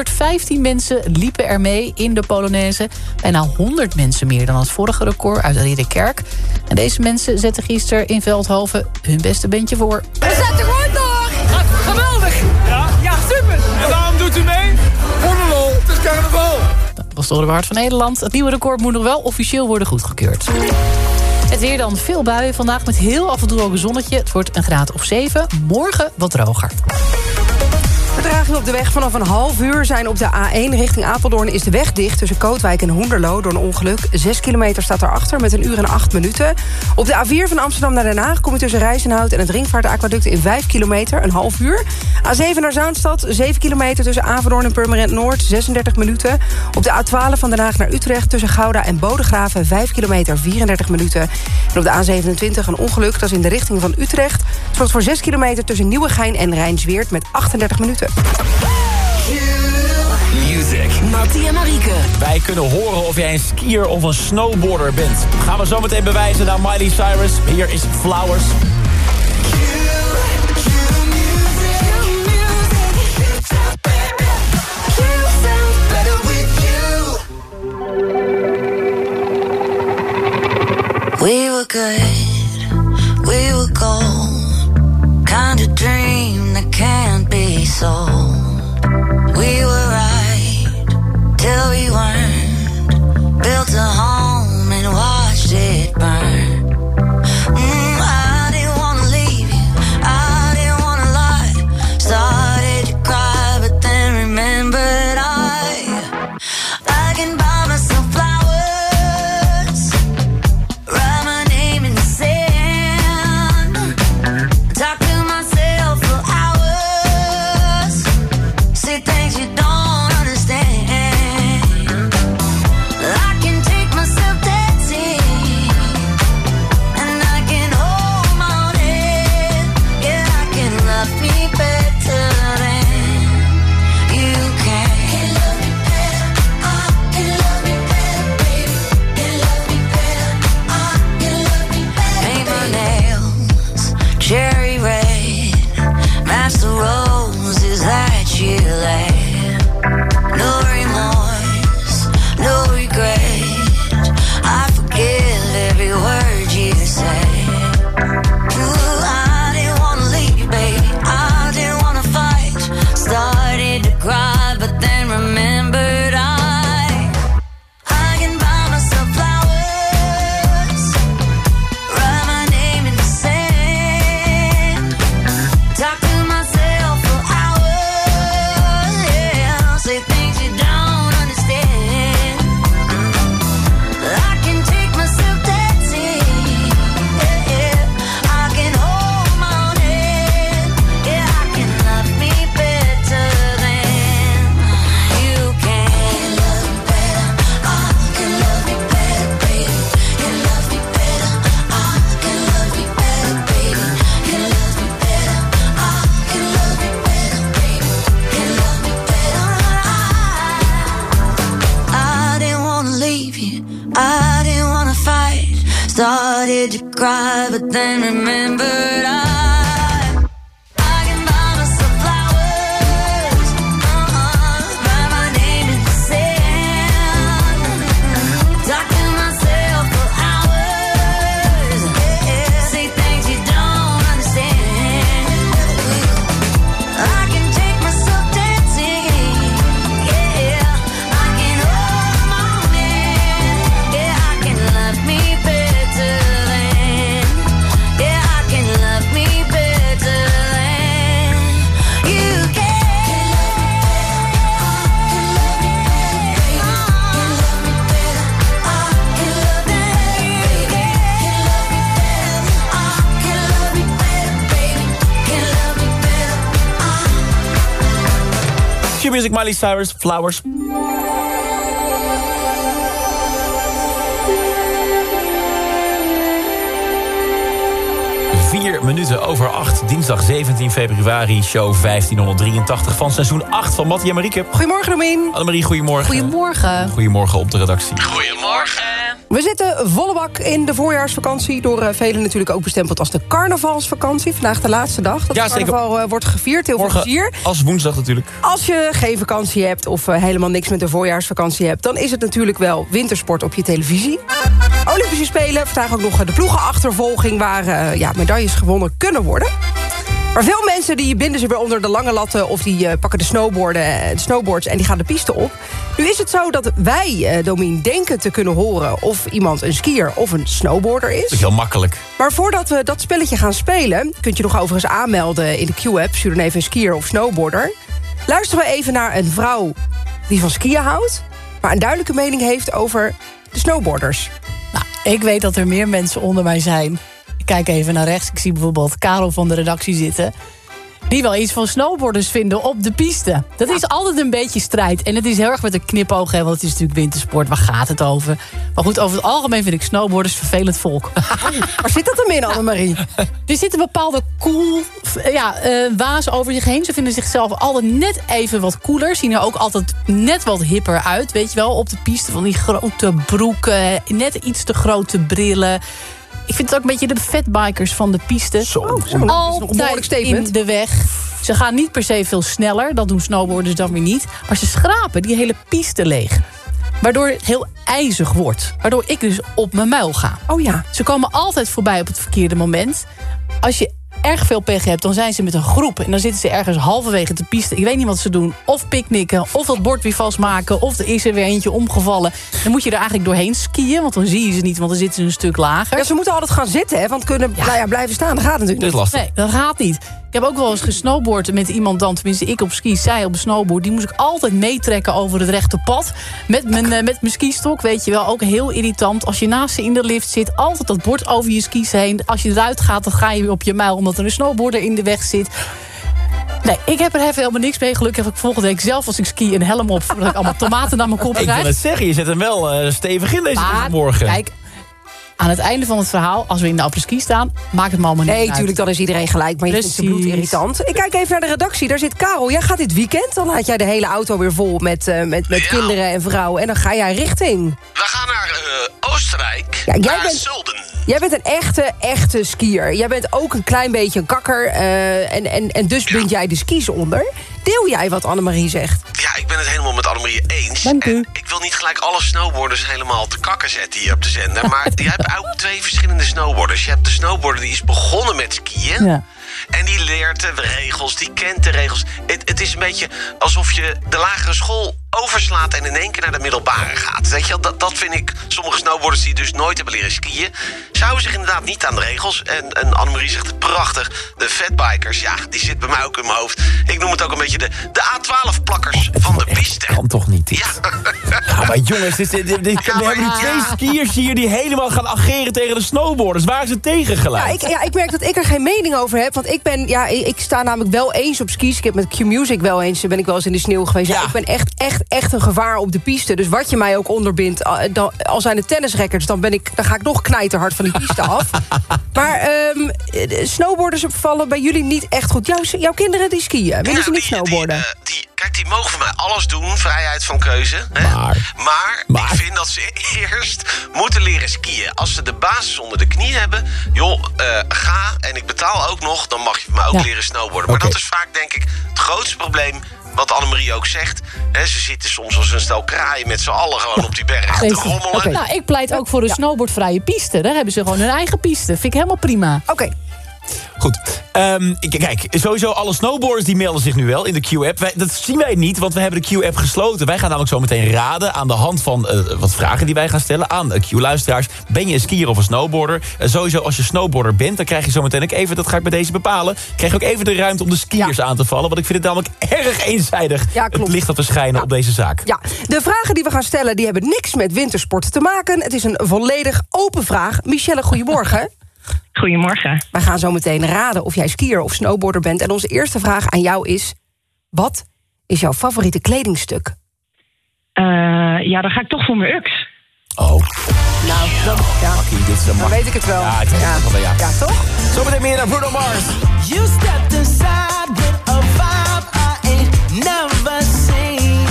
115 mensen liepen er mee in de Polonaise. Bijna 100 mensen meer dan het vorige record uit Ridderkerk. En deze mensen zetten gisteren in Veldhoven hun beste bandje voor. We zetten goed door! Geweldig! Ja, ja, super! En waarom doet u mee? Voor de lol, het is carnaval! Dat was de Hart van Nederland. Het nieuwe record moet nog wel officieel worden goedgekeurd. Het weer dan veel buien vandaag met heel af en toe ook een zonnetje. Het wordt een graad of 7. Morgen wat droger. Vertraging op de weg vanaf een half uur zijn op de A1 richting Apeldoorn... is de weg dicht tussen Kootwijk en Hoenderloo door een ongeluk. 6 kilometer staat erachter met een uur en 8 minuten. Op de A4 van Amsterdam naar Den Haag kom je tussen Rijzenhout... en het Ringvaartaquaduct in 5 kilometer, een half uur. A7 naar Zaanstad, 7 kilometer tussen Averdoorn en Purmerend Noord... 36 minuten. Op de A12 van Den Haag naar Utrecht tussen Gouda en Bodegraven... 5 kilometer, 34 minuten. En op de A27 een ongeluk, dat is in de richting van Utrecht. Het wordt voor 6 kilometer tussen Nieuwegein en Rijnsweert... met 38 minuten. Music. Mattie en Marieke. Wij kunnen horen of jij een skier of een snowboarder bent. Gaan we zo meteen bewijzen naar Miley Cyrus. Hier is Flowers. We were good, we were gold. Kind of dream that can't be sold. We were right till we weren't. Built a home Miley Cyrus, Flowers. Vier minuten over acht, dinsdag 17 februari, show 1583 van seizoen 8 van Mattie en Marieke. Goedemorgen, Domien. Annemarie, goedemorgen. Goedemorgen. Goedemorgen op de redactie. Goedemorgen. We zitten volle bak in de voorjaarsvakantie. Door uh, velen natuurlijk ook bestempeld als de carnavalsvakantie. Vandaag de laatste dag dat Ja, carnaval uh, wordt gevierd. Heel veel plezier. als woensdag natuurlijk. Als je geen vakantie hebt of uh, helemaal niks met de voorjaarsvakantie hebt... dan is het natuurlijk wel wintersport op je televisie. Olympische Spelen, vandaag ook nog de ploegenachtervolging... waar ja, medailles gewonnen kunnen worden. Maar veel mensen die binden zich weer onder de lange latten... of die uh, pakken de, snowboarden, de snowboards en die gaan de piste op. Nu is het zo dat wij, uh, Domien, denken te kunnen horen... of iemand een skier of een snowboarder is. Dat is heel makkelijk. Maar voordat we dat spelletje gaan spelen... kunt je nog overigens aanmelden in de Q-app... stuur dan even een skier of snowboarder. Luisteren we even naar een vrouw die van skiën houdt... maar een duidelijke mening heeft over de snowboarders. Nou, ik weet dat er meer mensen onder mij zijn kijk even naar rechts. Ik zie bijvoorbeeld Karel van de redactie zitten. Die wel iets van snowboarders vinden op de piste. Dat is altijd een beetje strijd. En het is heel erg met een knipoog, hè, want het is natuurlijk wintersport. Waar gaat het over? Maar goed, over het algemeen vind ik snowboarders vervelend volk. Waar zit dat dan in, Annemarie? er zit een bepaalde cool ja, uh, waas over zich heen. Ze vinden zichzelf altijd net even wat cooler. Zien er ook altijd net wat hipper uit. Weet je wel, op de piste van die grote broeken. Net iets te grote brillen. Ik vind het ook een beetje de fatbikers van de piste. Zo, oh, zo. Altijd in de weg. Ze gaan niet per se veel sneller. Dat doen snowboarders dan weer niet. Maar ze schrapen die hele piste leeg. Waardoor het heel ijzig wordt. Waardoor ik dus op mijn muil ga. Oh ja. Ze komen altijd voorbij op het verkeerde moment. Als je erg veel pech hebt, dan zijn ze met een groep. En dan zitten ze ergens halverwege de piste. Ik weet niet wat ze doen. Of picknicken, of dat bord weer vastmaken... of er is er weer eentje omgevallen. Dan moet je er eigenlijk doorheen skiën, want dan zie je ze niet... want dan zitten ze een stuk lager. Ja, ze moeten altijd gaan zitten, hè, want kunnen ja. Nou ja, blijven staan. Dat gaat natuurlijk dat is lastig. Nee, dat gaat niet. Ik heb ook wel eens gesnowboard met iemand dan. Tenminste, ik op ski, zij op de snowboard. Die moest ik altijd meetrekken over het rechte pad. Met mijn, uh, met mijn skistok, weet je wel. Ook heel irritant. Als je naast ze in de lift zit, altijd dat bord over je skis heen. Als je eruit gaat, dan ga je weer op je muil... omdat er een snowboarder in de weg zit. Nee, ik heb er even helemaal niks mee. Gelukkig heb ik volgende week zelf als ik ski een helm op... zodat ik allemaal tomaten naar mijn kop krijg. Ik wil het zeggen, je zet hem wel uh, stevig in deze maar, morgen. Kijk, aan het einde van het verhaal, als we in de apres-ski staan... maakt het me allemaal niet Nee, uit. natuurlijk, dan is iedereen gelijk. Maar je vindt het bloedirritant. Ik kijk even naar de redactie. Daar zit Karel. Jij gaat dit weekend. Dan laat jij de hele auto weer vol met, uh, met, met ja. kinderen en vrouwen. En dan ga jij richting... We gaan naar uh, Oostenrijk. Ja, jij naar bent, Zulden. Jij bent een echte, echte skier. Jij bent ook een klein beetje een kakker. Uh, en, en, en dus bind jij de skis onder. Deel jij wat Annemarie zegt? Ja, ik ben het helemaal met Annemarie eens. Dank u. En ik wil niet gelijk alle snowboarders helemaal te kakken zetten hier op de zender. Maar je hebt ook twee verschillende snowboarders. Je hebt de snowboarder die is begonnen met skiën. Ja. En die leert de regels, die kent de regels. Het, het is een beetje alsof je de lagere school overslaat en in één keer naar de middelbare gaat. Weet je, dat, dat vind ik, sommige snowboarders die dus nooit hebben leren skiën... zouden zich inderdaad niet aan de regels. En, en Annemarie zegt het prachtig, de fatbikers, ja, die zit bij mij ook in mijn hoofd. Ik noem het ook een beetje de, de A12-plakkers van de piste. Kan toch niet dit? Ja. ja maar jongens, dit, dit, dit, dit, we hebben nu twee skiers hier... die helemaal gaan ageren tegen de snowboarders. Waar is het tegen gelijk? Ja ik, ja, ik merk dat ik er geen mening over heb. Want ik ben, ja, ik sta namelijk wel eens op skis. Ik heb met Q-Music wel eens, ben ik wel eens in de sneeuw geweest. Ja. ik ben echt, echt, echt een gevaar op de piste. Dus wat je mij ook onderbindt, dan, al zijn het tennisrecords... Dan, ben ik, dan ga ik nog knijterhard van die piste af. Maar um, snowboarders vallen bij jullie niet echt goed. Jouw, jouw kinderen die skiën, willen Ja, ze niet die- snowboarden? Die, eh, die, kijk, die mogen van mij alles doen, vrijheid van keuze. Hè? Maar- maar, maar- ik vind dat ze eerst moeten leren skiën. Als ze de basis onder de knie hebben, joh, eh, ga en ik betaal ook nog... dan mag je mij ook Ja. leren snowboarden. Maar dat is vaak, denk ik, het grootste probleem... wat Annemarie ook zegt. Hè, ze zitten soms als een stel kraaien met z'n allen gewoon op die berg te rommelen. Nou, ik pleit ook voor een snowboardvrije piste. Daar hebben ze gewoon hun eigen piste. Vind ik helemaal prima. Oké, Goed. Ehm, kijk, sowieso alle snowboarders die melden zich nu wel in de Q-app. Dat zien wij niet, want we hebben de Q-app gesloten. Wij gaan namelijk zo meteen raden aan de hand van eh, wat vragen die wij gaan stellen aan de Q-luisteraars. Ben je een skier of een snowboarder? Eh, sowieso als je snowboarder bent, dan krijg je zo meteen ook even, dat ga ik bij deze bepalen, krijg je ook even de ruimte om de skiers aan te vallen. Want ik vind het namelijk erg eenzijdig, Ja, het licht dat te schijnen op deze zaak. ja. De vragen die we gaan stellen, die hebben niks met wintersporten te maken. Het is een volledig open vraag. Michelle, goedemorgen. Goedemorgen. Wij gaan zo meteen raden of jij skier of snowboarder bent. En onze eerste vraag aan jou is... Wat is jouw favoriete kledingstuk? Eh, ja, dan ga ik toch voor mijn UX. Oh, Nou, dan, ja, Makkie, dit is dan weet ik het wel. Ja, ik weet het wel, ja. ja, toch? Zometeen meer naar Bruno Mars. You stepped inside with a vibe I ain't never seen.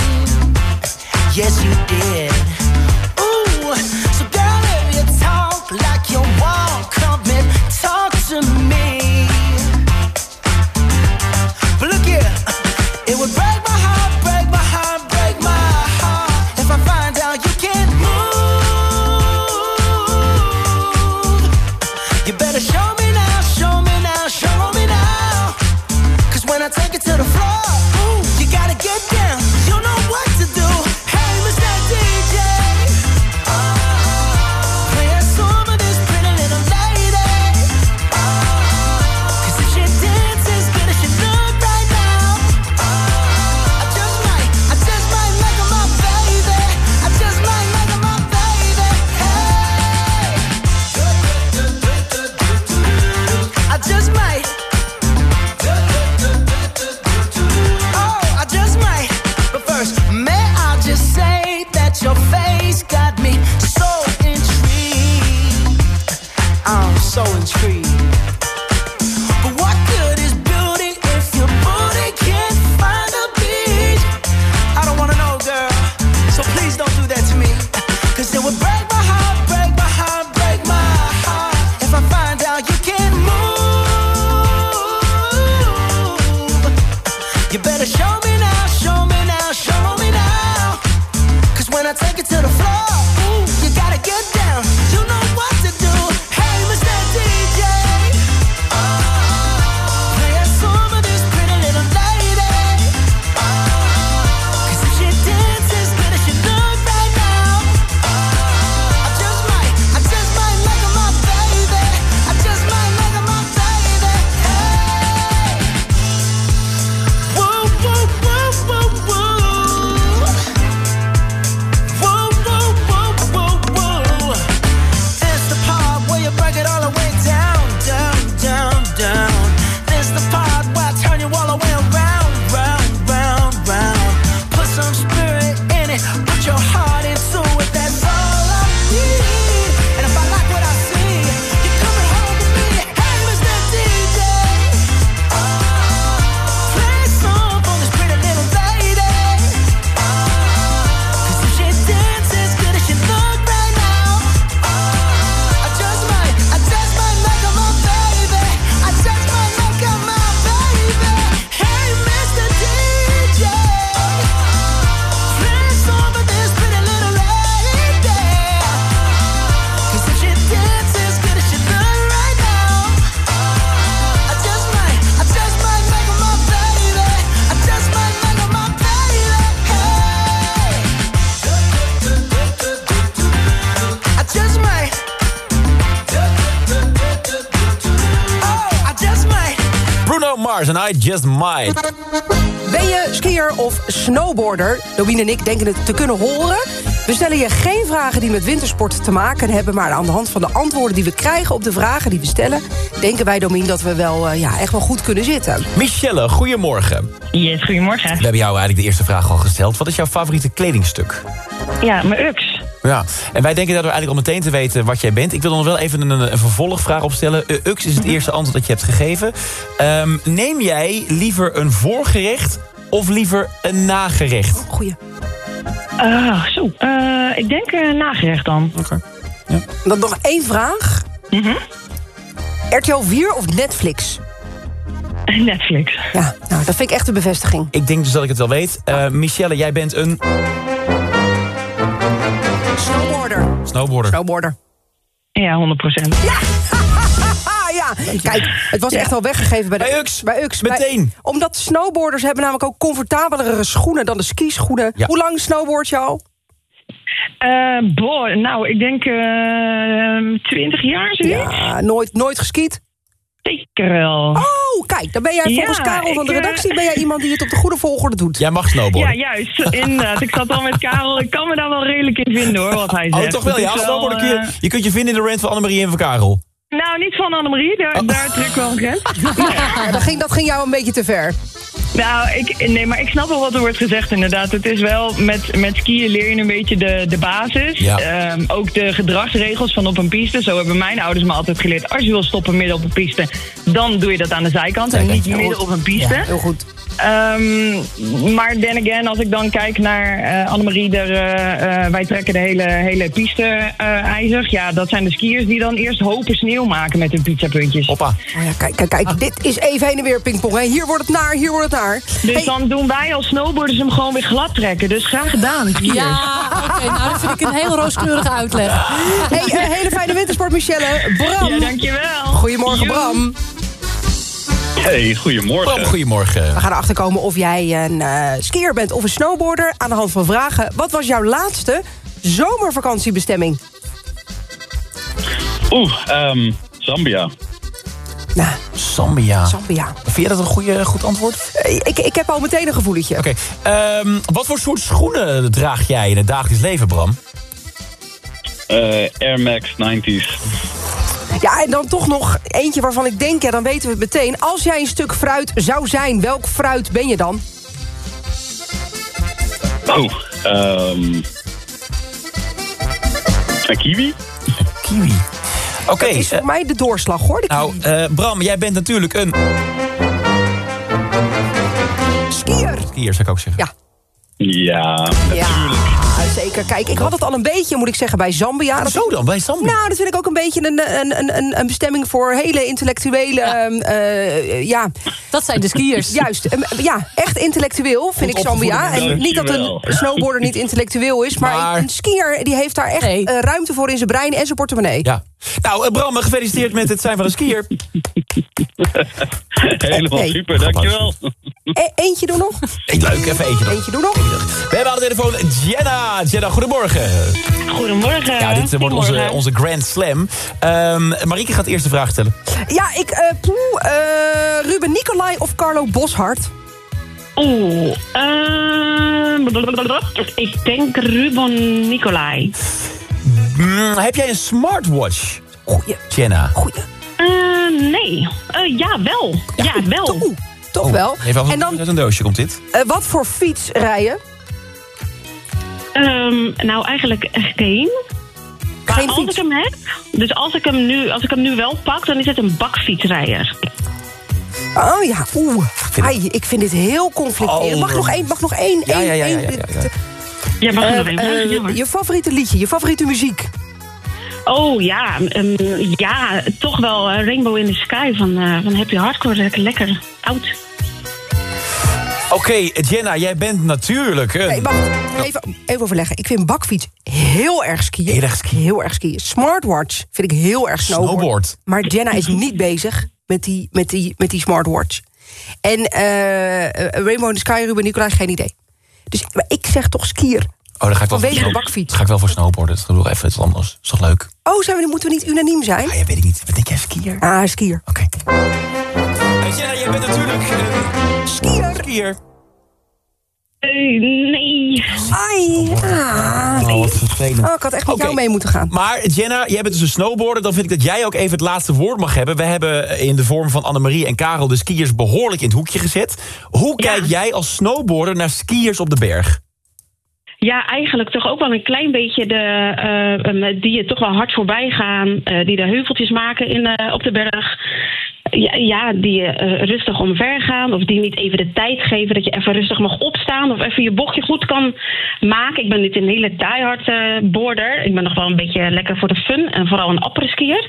Yes, you did. Take it to the floor, Just Might. Ben je skier of snowboarder? Domien en ik denken het te kunnen horen. We stellen je geen vragen die met wintersport te maken hebben... maar aan de hand van de antwoorden die we krijgen op de vragen die we stellen... denken wij, Domien, dat we wel, eh, ja, echt wel goed kunnen zitten. Michelle, goedemorgen. Yes, goedemorgen. We hebben jou eigenlijk de eerste vraag al gesteld. Wat is jouw favoriete kledingstuk? Ja, mijn UX. Ja, en wij denken daardoor eigenlijk al meteen te weten wat jij bent. Ik wil nog wel even een, een vervolgvraag opstellen. Uh, Ux is het eerste antwoord dat je hebt gegeven. Ehm, neem jij liever een voorgerecht of liever een nagerecht? Goeie. Ah, zo. Eh, ik denk eh, nagerecht dan. Oké. Dan nog één vraag. Mhm. RTL 4 of Netflix? Netflix. Ja, nou, dat vind ik echt een bevestiging. Ik denk dus dat ik het wel weet. Eh, Michelle, jij bent een Snowboarder. snowboarder. Snowboarder. Ja, 100 procent. Ja, kijk, het was echt al weggegeven bij, de, Bij Ux. Bij Ux. Meteen. Bij- omdat snowboarders hebben namelijk ook comfortabelere schoenen dan de skischoenen. Ja. Hoe lang snowboard je al? Eh boy, nou, ik denk eh 20 jaar zoiets. Ja, nooit, nooit geskiet. Zeker wel. Oh, kijk, dan ben jij Ja, volgens Karel van de ik, eh, redactie... ben jij iemand die het op de goede volgorde doet. Jij mag Ja, snowboarden. juist. Inderdaad. Ik zat al met Karel. Ik kan me daar wel redelijk in vinden hoor, wat hij zegt. Oh, toch wel? Ja, snowboarden kun eh, je, je kunt je vinden in de rant van Annemarie en van Karel. Nou, niet van Annemarie. Daar, Oh. daar trek ik wel een grens. Ja, dat, ging, dat ging jou een beetje te ver. Nou, ik, nee, maar ik snap wel wat er wordt gezegd inderdaad. Het is wel, met, met skiën leer je een beetje de, de basis. Ja. Ehm, ook de gedragsregels van op een piste. Zo hebben mijn ouders me altijd geleerd. Als je wil stoppen midden op een piste, dan doe je dat aan de zijkant. En Zijkant, niet ja, midden op een piste. Ja, heel goed. Ehm, maar then again, als ik dan kijk naar eh Annemarie, er, eh, eh, wij trekken de hele, hele piste eh ijzig. Ja, dat zijn de skiers die dan eerst hopen sneeuw maken met hun pizzapuntjes. Hoppa. Oh ja, kijk, kijk, kijk. Dit is even heen en weer pingpong. Hè. Hier wordt het naar, hier wordt het naar. Dus Hey, dan doen wij als snowboarders hem gewoon weer glad trekken. Dus graag gedaan, skiers. Ja, oké. nou, dat vind ik een heel rooskleurige uitleg. hey, een hele fijne wintersport, Michelle. Bram. Ja, dankjewel. Goedemorgen. Bram. Hey, goedemorgen. Bram, goedemorgen. We gaan erachter komen of jij een eh, skier bent of een snowboarder. Aan de hand van vragen. Wat was jouw laatste zomervakantiebestemming? Oeh, ehm, Zambia. Nou, Zambia. Zambia. Vind je dat een goede, goed antwoord? Eh, Ik, ik heb al meteen een gevoeletje. Oké. ehm, wat voor soort schoenen draag jij in het dagelijks leven, Bram? Eh, Air Max 90s. Ja, en dan toch nog eentje waarvan ik denk, ja, dan weten we het meteen. Als jij een stuk fruit zou zijn, welk fruit ben je dan? Oh, ehm, Een kiwi? Kiwi. Oké, is voor eh, mij de doorslag, hoor. De nou, eh, Bram, jij bent natuurlijk een... skier. Skier, zou ik ook zeggen. Ja. Ja, Ja, zeker. Kijk, ik had het al een beetje, moet ik zeggen, bij Zambia. Dat Zo dan, bij Zambia? Nou, dat vind ik ook een beetje een, een, een- een, bestemming voor hele intellectuele... Ja, ja Dat zijn de skiers. juist. Em, Ja, echt intellectueel vind ik Zambia. En niet dat een snowboarder niet intellectueel is... maar, Maar- een skier die heeft daar echt Nee. eh, ruimte voor in zijn brein en zijn portemonnee. Ja. Nou, eh, Bram, gefeliciteerd met het zijn van een skier. helemaal super, dankjewel. E- eentje doen nog? Leuk, even eentje nog. Eentje doen nog? We hebben aan de telefoon Jenna. Jenna, goedemorgen. Goedemorgen. Ja, dit eh, wordt onze, onze Grand Slam. Ehm Marieke gaat eerst de vraag stellen. Ja, ik... eh poeh, eh, Ruben Nicolai of Carlo Boshart? Oeh, blablabla. ik denk Ruben Nicolai. Mm, heb jij een smartwatch, Goeie, Jenna? goeie. Eh, nee. Eh, ja, wel. Ja, wel. Toch wel. Even af En dan, uit een doosje komt dit. eh, wat voor fiets rijden? Ehm, nou, eigenlijk geen. Maar Geen als fiets. ik hem heb, dus als ik hem, nu, als ik hem nu wel pak, dan is het een bakfietsrijder. Oh ja, oeh. Ai, ik vind dit heel conflicterend. Oh. Mag nog één, mag nog één. Ja, één, ja, ja, één- ja, mag Eh, nog even eh, vragen? Ja, hoor. je favoriete liedje, je favoriete muziek. Oh ja, ehm, ja, toch wel eh, Rainbow in the Sky van, eh, van Happy Hardcore. Lekker, lekker oud. Oké, Jenna, jij bent natuurlijk een... Nee, wacht, even, even overleggen. Ik vind bakfiets heel erg skiën. Heel erg skiën. Heel erg skiën. Smartwatch vind ik heel erg snowboard. Snowboard. Maar Jenna is niet bezig met die, met die, met die smartwatch. En eh, Rainbow in the Sky, Ruben Nicolai, geen idee. Dus maar ik zeg toch skier. Oh, dan ga ik wel Vanwege voor de bakfiets. ga ik wel voor snowboarden. Dat is even iets anders. Is toch leuk? Oh, zijn we, moeten we niet unaniem zijn? Ah, ja, weet ik niet. Wat denk jij, skier? Ah, skier. Oké. Jenna, jij bent natuurlijk Skier. skier. Nee. Ai. Ah, Oh, wat vervelend. Oh, ik had echt met jou mee moeten gaan. Maar Jenna, jij bent dus een snowboarder. Dan vind ik dat jij ook even het laatste woord mag hebben. We hebben in de vorm van Annemarie en Karel de skiers behoorlijk in het hoekje gezet. Hoe Ja. kijk jij als snowboarder naar skiers op de berg? Ja, eigenlijk toch ook wel een klein beetje de, eh, ehm, die je toch wel hard voorbij gaan. eh, die de heuveltjes maken in, eh, op de berg. Ja, die eh, rustig omver gaan. Of die niet even de tijd geven dat je even rustig mag opstaan. Of even je bochtje goed kan maken. Ik ben niet een hele diehard eh boarder. Ik ben nog wel een beetje lekker voor de fun. En vooral een apres-skier.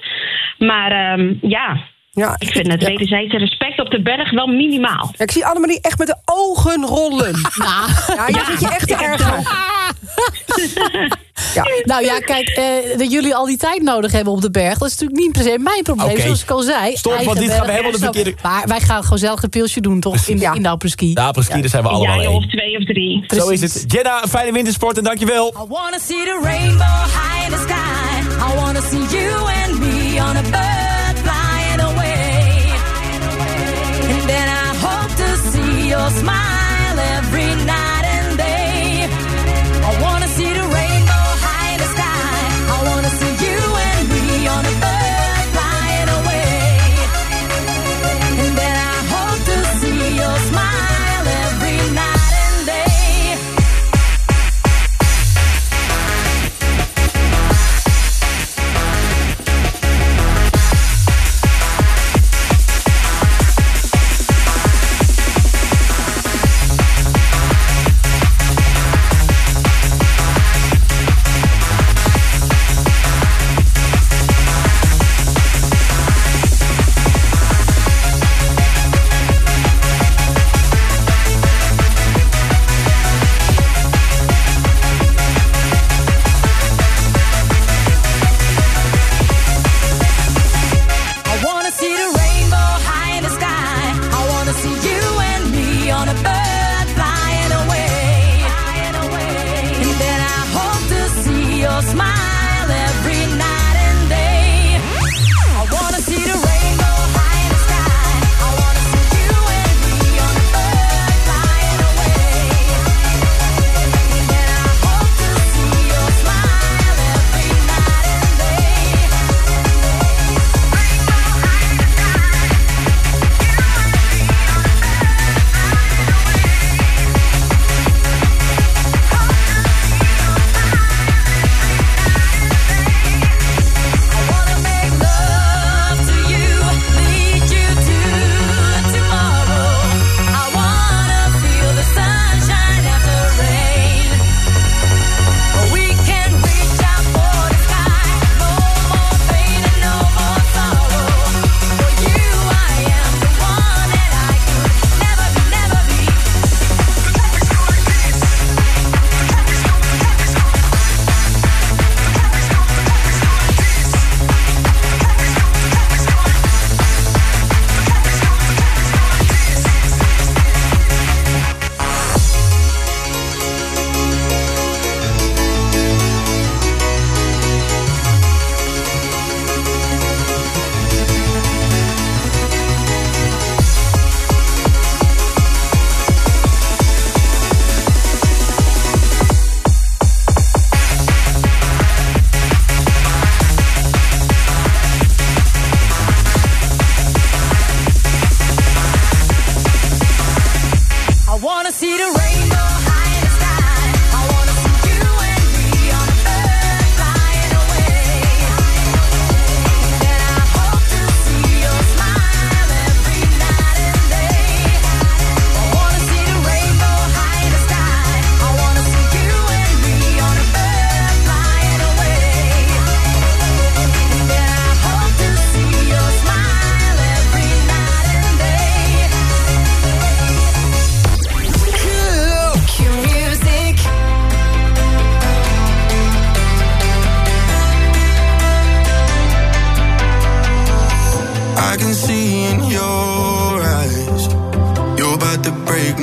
Maar ehm, ja, Ja, ik vind het wederzijdse respect op de berg wel minimaal. Ja, ik zie Annemarie echt met de ogen rollen. Nou, Ja, je zit je echt te ergeren. nou ja, kijk, eh, dat jullie al die tijd nodig hebben op de berg... dat is natuurlijk niet per se mijn probleem, zoals ik al zei. Stop, want dit gaan we helemaal de verkeerde- Maar wij gaan gewoon zelf een pilsje doen, toch? In, Ja. in de apres-ski. Ja, precies, daar zijn we allemaal Ja, of twee of drie. Zo is het. Jenna, fijne wintersport en dankjewel. I wanna see the rainbow high in the sky. I wanna see you and me on a bird smile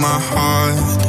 my heart.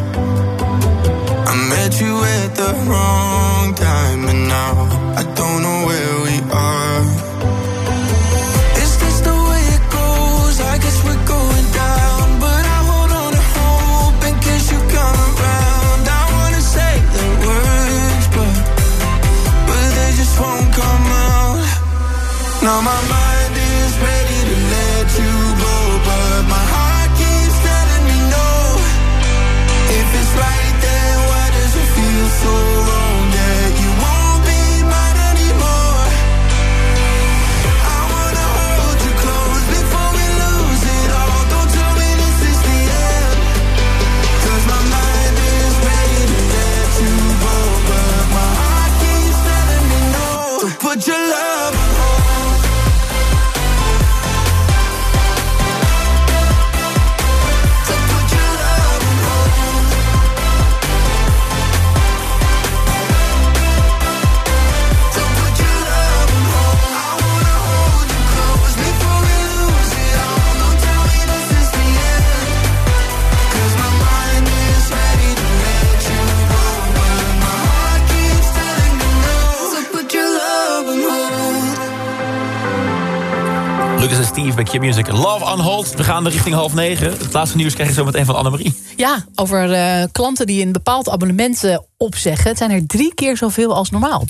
Steve bij Q-Music. Love on hold. We gaan richting half negen. Het laatste nieuws krijg je zo meteen van Annemarie. Ja, over eh, klanten die een bepaald abonnement eh, opzeggen. Het zijn er drie keer zoveel als normaal.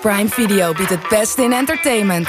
Prime Video biedt het beste in entertainment.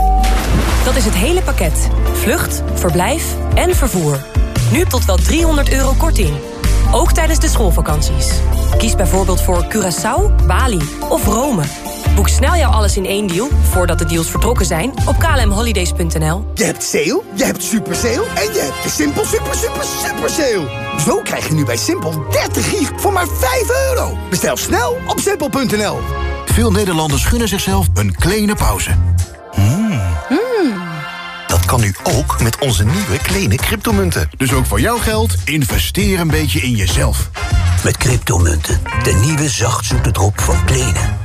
Dat is het hele pakket. Vlucht, verblijf en vervoer. Nu tot wel 300 euro korting. Ook tijdens de schoolvakanties. Kies bijvoorbeeld voor Curaçao, Bali of Rome. Boek snel jouw alles in één deal, voordat de deals vertrokken zijn, op klmholidays.nl. Je hebt sale, je hebt super sale en je hebt de Simpel super super super sale. Zo krijg je nu bij Simpel 30 gig voor maar 5 euro. Bestel snel op simpel.nl. Veel Nederlanders gunnen zichzelf een kleine pauze. Dat kan nu ook met onze nieuwe kleine cryptomunten. Dus ook voor jouw geld, investeer een beetje in jezelf. Met cryptomunten, de nieuwe zachtzoete drop van Plenen.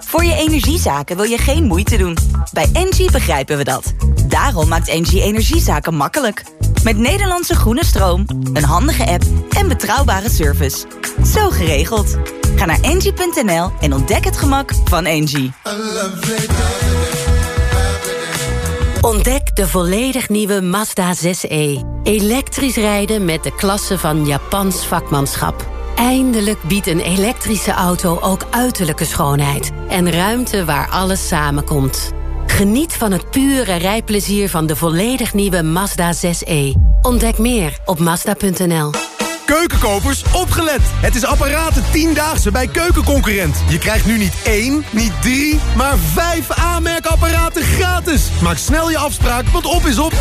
Voor je energiezaken wil je geen moeite doen. Bij Engie begrijpen we dat. Daarom maakt Engie energiezaken makkelijk. Met Nederlandse groene stroom, een handige app en betrouwbare service. Zo geregeld. Ga naar engie.nl en ontdek het gemak van Engie. Ontdek de volledig nieuwe Mazda 6e. Elektrisch rijden met de klasse van Japans vakmanschap. Eindelijk biedt een elektrische auto ook uiterlijke schoonheid. En ruimte waar alles samenkomt. Geniet van het pure rijplezier van de volledig nieuwe Mazda 6e. Ontdek meer op Mazda.nl. Keukenkopers, opgelet! Het is apparaten 10-daagse bij Keukenconcurrent. Je krijgt nu niet één, niet drie, maar vijf aanmerkapparaten gratis. Maak snel je afspraak, want op is op.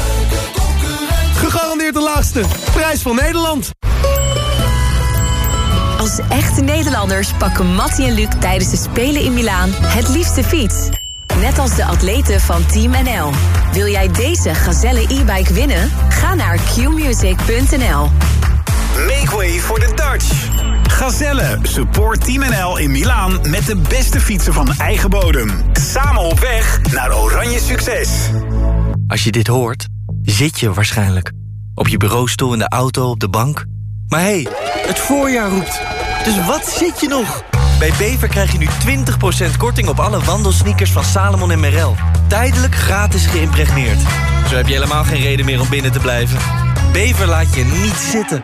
Gegarandeerd de laagste. Prijs van Nederland. Als echte Nederlanders pakken Mattie en Luc tijdens de Spelen in Milaan het liefste fiets. Net als de atleten van Team NL. Wil jij deze Gazelle e-bike winnen? Ga naar qmusic.nl. Make way for the Dutch. Gazelle, support Team NL in Milaan met de beste fietsen van eigen bodem. Samen op weg naar oranje succes. Als je dit hoort, zit je waarschijnlijk. Op je bureaustoel, in de auto, op de bank. Maar hé, hey, het voorjaar roept. Dus wat zit je nog? Bij Bever krijg je nu 20% korting op alle wandelsneakers van Salomon en Merrell. Tijdelijk gratis geïmpregneerd. Zo heb je helemaal geen reden meer om binnen te blijven. Bever laat je niet zitten.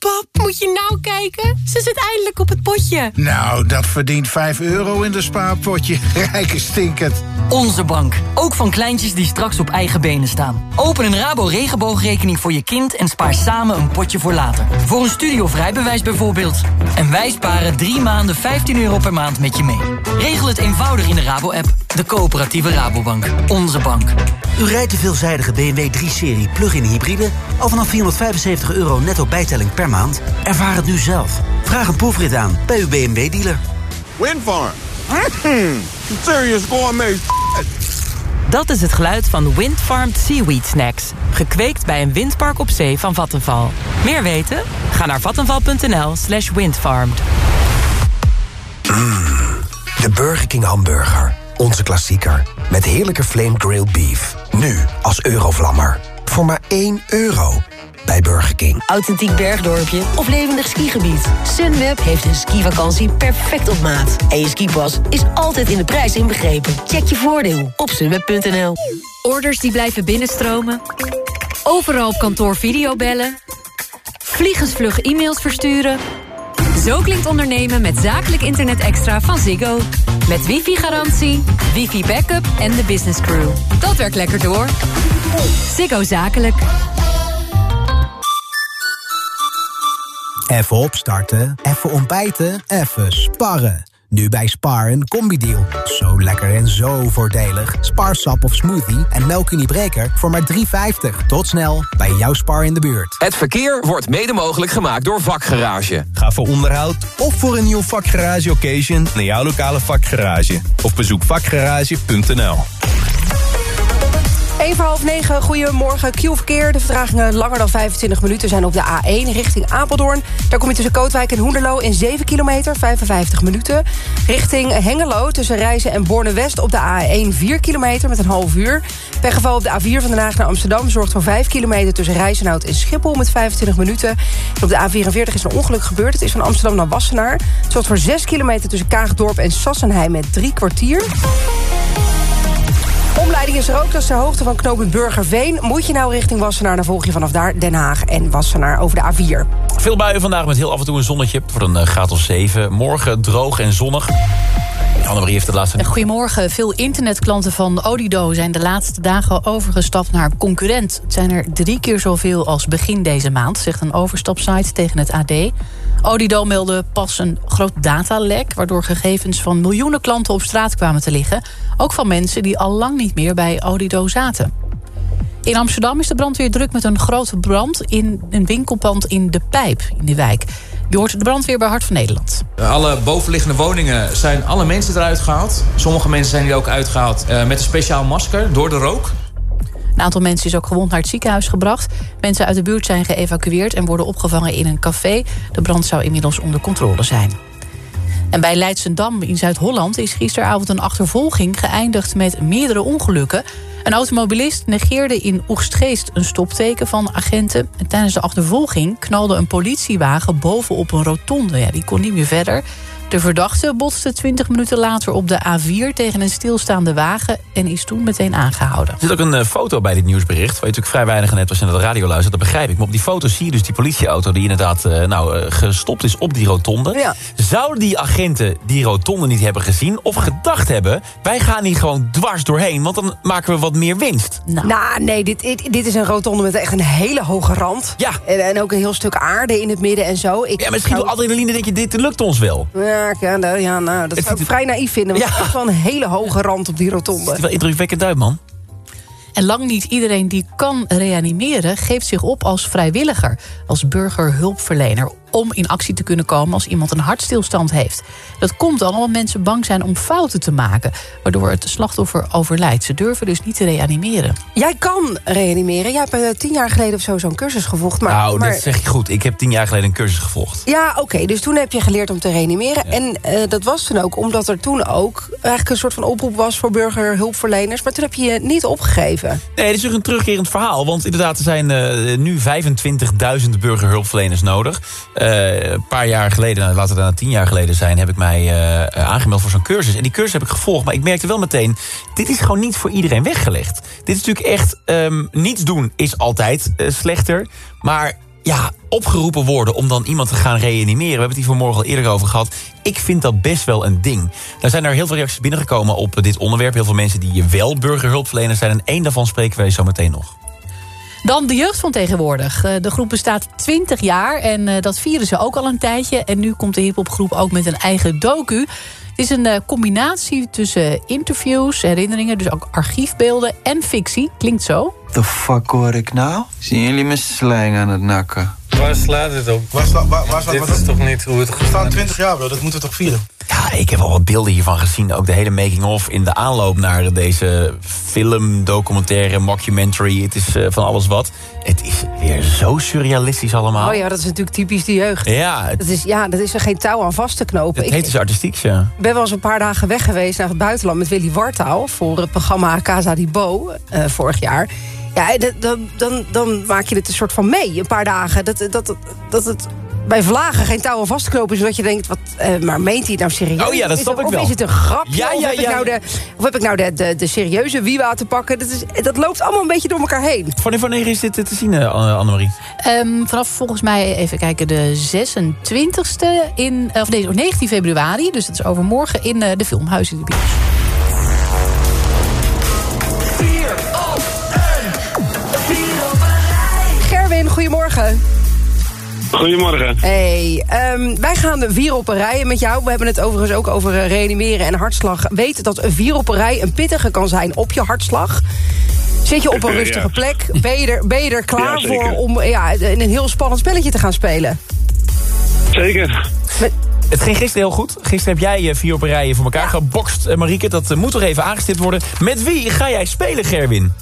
Pap, moet je nou kijken? Ze zit eindelijk op het potje. Nou, dat verdient 5 euro in de spaarpotje. Rijke stinkend. Onze bank. Ook van kleintjes die straks op eigen benen staan. Open een Rabo regenboogrekening voor je kind en spaar samen een potje voor later. Voor een studie of rijbewijs bijvoorbeeld. En wij sparen drie maanden 15 euro per maand met je mee. Regel het eenvoudig in de Rabo-app. De coöperatieve Rabobank. Onze bank. U rijdt de veelzijdige BMW 3-serie plug-in hybride... al vanaf 475 euro netto bijtelling per maand? Ervaar het nu zelf. Vraag een proefrit aan bij uw BMW-dealer. Windfarm. Mm, serious gourmet. Dat is het geluid van Windfarmed Seaweed Snacks. Gekweekt bij een windpark op zee van Vattenval. Meer weten? Ga naar vattenval.nl slash windfarmed. De Burger King hamburger. Onze klassieker. Met heerlijke flame grilled beef. Nu als eurovlammer. Voor maar 1 euro. Bij Burger King. Authentiek bergdorpje of levendig skigebied. Sunweb heeft een skivakantie perfect op maat. En je skipas is altijd in de prijs inbegrepen. Check je voordeel op sunweb.nl. Orders die blijven binnenstromen. Overal op kantoor videobellen. Vliegensvlug e-mails versturen. Zo klinkt ondernemen met zakelijk internet extra van Ziggo. Met wifi-garantie, wifi-backup en de business crew. Dat werkt lekker door. Ziggo Zakelijk. Even opstarten, even ontbijten, even sparren. Nu bij Spar een combi-deal. Zo lekker en zo voordelig. Sparsap of smoothie en melkuniebreker voor maar 3,50. Tot snel bij jouw Spar in de buurt. Het verkeer wordt mede mogelijk gemaakt door Vakgarage. Ga voor onderhoud of voor een nieuw vakgarage occasion naar jouw lokale vakgarage. Of bezoek vakgarage.nl. 1 voor half 9, goedemorgen. Q-verkeer. De vertragingen langer dan 25 minuten zijn op de A1 richting Apeldoorn. Daar kom je tussen Kootwijk en Hoenderloo in 7 kilometer, 55 minuten. Richting Hengelo tussen Rijzen en Borne-West op de A1 4 kilometer met een half uur. Pechgeval op de A4 van Den Haag naar Amsterdam zorgt voor 5 kilometer tussen Rijzenhout en Schiphol met 25 minuten. En op de A44 is een ongeluk gebeurd. Het is van Amsterdam naar Wassenaar. Zorgt voor 6 kilometer tussen Kaagdorp en Sassenheim met drie kwartier. Omleiding is er ook, dat is ter hoogte van knooppunt Burgerveen. Moet je nou richting Wassenaar, dan volg je vanaf daar Den Haag en Wassenaar over de A4. Veel buien vandaag met heel af en toe een zonnetje. Voor een eh, graad of 7. Morgen droog en zonnig. Annemarie heeft het laatste... Goedemorgen. Veel internetklanten van Odido zijn de laatste dagen overgestapt naar concurrent. Het zijn er drie keer zoveel als begin deze maand, zegt een overstapsite tegen het AD. Odido meldde pas een groot datalek... waardoor gegevens van miljoenen klanten op straat kwamen te liggen. Ook van mensen die al lang niet meer bij Odido zaten. In Amsterdam is de brandweer druk met een grote brand... in een winkelpand in De Pijp, in de wijk. Je hoort de brandweer bij Hart van Nederland. Alle bovenliggende woningen zijn alle mensen eruit gehaald. Sommige mensen zijn hier ook uitgehaald eh, met een speciaal masker door de rook. Een aantal mensen is ook gewond naar het ziekenhuis gebracht. Mensen uit de buurt zijn geëvacueerd en worden opgevangen in een café. De brand zou inmiddels onder controle zijn. En bij Leidsendam in Zuid-Holland is gisteravond een achtervolging geëindigd met meerdere ongelukken. Een automobilist negeerde in Oegstgeest een stopteken van agenten. En tijdens de achtervolging knalde een politiewagen bovenop een rotonde. Ja, die kon niet meer verder. De verdachte botste 20 minuten later op de A4 tegen een stilstaande wagen en is toen meteen aangehouden. Er zit ook een eh, foto bij dit nieuwsbericht. Waar je natuurlijk vrij weinig net je naar de radio luistert, dat begrijp ik. Maar op die foto zie je dus die politieauto die inderdaad eh, nou, eh, gestopt is op die rotonde. Zouden die agenten die rotonde niet hebben gezien of gedacht hebben... wij gaan hier gewoon dwars doorheen, want dan maken we wat meer winst? Nou, nee, dit, dit, dit is een rotonde met echt een hele hoge rand. Ja. En, en ook een heel stuk aarde in het midden en zo. Ik Ja, misschien door adrenaline denk je, dit lukt ons wel. Ja, ja, nou, ja, nou, dat zou ik vrij naïef vinden. Want Ja. het is wel een hele hoge rand op die rotonde. Het is wel indrukwekkend uit, man. En lang niet iedereen die kan reanimeren... geeft zich op als vrijwilliger, als burgerhulpverlener... om in actie te kunnen komen als iemand een hartstilstand heeft. Dat komt dan omdat mensen bang zijn om fouten te maken... waardoor het slachtoffer overlijdt. Ze durven dus niet te reanimeren. Jij kan reanimeren. Jij hebt eh, tien jaar geleden of zo zo'n cursus gevolgd. Maar, nou, maar, dat zeg je goed. Ik heb tien jaar geleden een cursus gevolgd. Ja, oké. dus toen heb je geleerd om te reanimeren. En eh, dat was toen ook omdat er toen ook eigenlijk een soort van oproep was... voor burgerhulpverleners. Maar toen heb je je niet opgegeven. Nee, dit is ook een terugkerend verhaal. Want inderdaad, er zijn eh, nu 25.000 burgerhulpverleners nodig. Eh, een paar jaar geleden, nou, laten we dan tien jaar geleden zijn... heb ik mij eh, aangemeld voor zo'n cursus. En die cursus heb ik gevolgd. Maar ik merkte wel meteen, dit is gewoon niet voor iedereen weggelegd. Dit is natuurlijk echt, ehm, niets doen is altijd eh, slechter. Maar ja, opgeroepen worden om dan iemand te gaan reanimeren. We hebben het hier vanmorgen al eerder over gehad. Ik vind dat best wel een ding. Er zijn er heel veel reacties binnengekomen op dit onderwerp. Heel veel mensen die wel burgerhulpverleners zijn. En één daarvan spreken wij zo meteen nog. Dan de jeugd van tegenwoordig. Eh, De groep bestaat 20 jaar en eh, dat vieren ze ook al een tijdje. En nu komt de hiphopgroep ook met een eigen docu. Het is een eh, combinatie tussen interviews, herinneringen... dus ook archiefbeelden en fictie. Klinkt zo. The fuck hoor ik nou? Zien jullie mijn slang aan het nakken? Waar slaat dit op? Waar sla- waar- dit wat- is toch niet hoe het We gegaan staan is? 20 jaar, bro. Dat moeten we toch vieren? Ja, ik heb al wat beelden hiervan gezien. Ook de hele making-of in de aanloop naar deze film, documentaire, mockumentary. Het is eh, van alles wat. Het is weer zo surrealistisch allemaal. Oh ja, dat is natuurlijk typisch de jeugd. Ja, het, Dat is, ja, dat is er geen touw aan vast te knopen. het heet dus artistiek, ja. Ik ben wel eens een paar dagen weg geweest naar het buitenland met Willy Wartaal... voor het programma Casa di Bo eh, vorig jaar. Ja, dat- dan, dan, dan maak je het een soort van mee, een paar dagen. Dat, dat, dat, het bij vlagen geen touw aan vast te knopen is... zodat je denkt, wat, eh, maar meent hij het nou serieus? Oh ja, dat snap ik of wel. is het een grapje? Ja, of, ja, heb ik ja. nou de, of heb ik nou de, de, de serieuze wiwa te pakken? Dat, is, dat loopt allemaal een beetje door elkaar heen. Wanneer, wanneer is dit eh, te zien, eh, Anne- Annemarie? Ehm, vanaf volgens mij, even kijken, de 26e in... Of nee, 19 februari, dus dat is overmorgen... in eh, de filmhuis in de bios. Goedemorgen. Goedemorgen. Hey, ehm, wij gaan vier op een rij met jou. We hebben het overigens ook over eh, reanimeren en hartslag. Weet dat een vier op een rij een pittige kan zijn op je hartslag. Zit je op een Ja. rustige plek? Ben je er, ben je er klaar Ja, voor om ja, in een heel spannend spelletje te gaan spelen? Zeker. Het ging gisteren heel goed. Gisteren heb jij eh, vier op een rij voor elkaar gebokst, eh, Marieke. Dat eh, moet toch even aangestipt worden. Met wie ga jij spelen, Gerwin?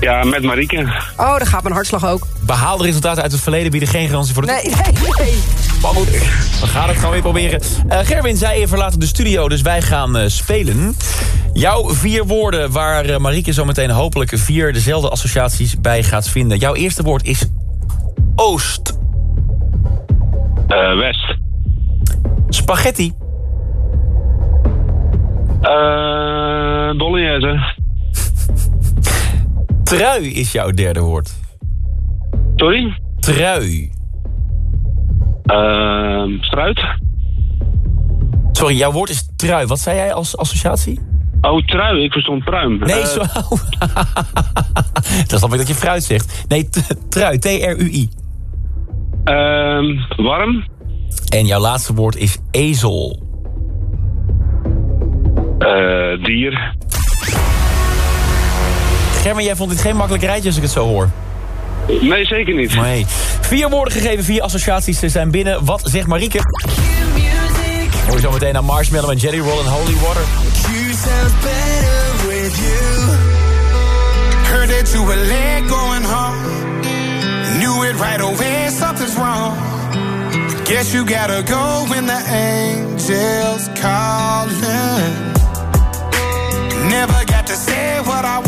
Ja, met Marieke. Oh, daar gaat mijn hartslag ook. Behaalde resultaten uit het verleden bieden geen garantie voor de Nee, nee, nee. Maar goed, we gaan het gewoon weer proberen. Eh, Gerwin, zij verlaten de studio, dus wij gaan eh, spelen. Jouw vier woorden waar eh, Marieke zo meteen hopelijk vier dezelfde associaties bij gaat vinden. Jouw eerste woord is oost. Eh, West. Spaghetti. Eh Bolognese. Trui is jouw derde woord. Sorry? Trui. Ehm struit. Sorry, jouw woord is trui. Wat zei jij als associatie? Oh, trui. Ik verstond pruim. Nee, Eh, zo... dat snap ik dat je fruit zegt. Nee, t- trui. T-R-U-I. ehm, warm. En jouw laatste woord is ezel. Eh, dier. Germen, jij vond dit geen makkelijk rijtje als ik het zo hoor. Nee, zeker niet. Nee. Vier woorden gegeven, vier associaties zijn binnen. Wat zegt Marieke? Hoor je zo meteen naar Marshmallow en Jelly Roll en Holy Water. You sound better with you. Heard that you were late going home. Knew it right away, something's wrong. Guess you gotta go when the angels calling. Never got to say what I want.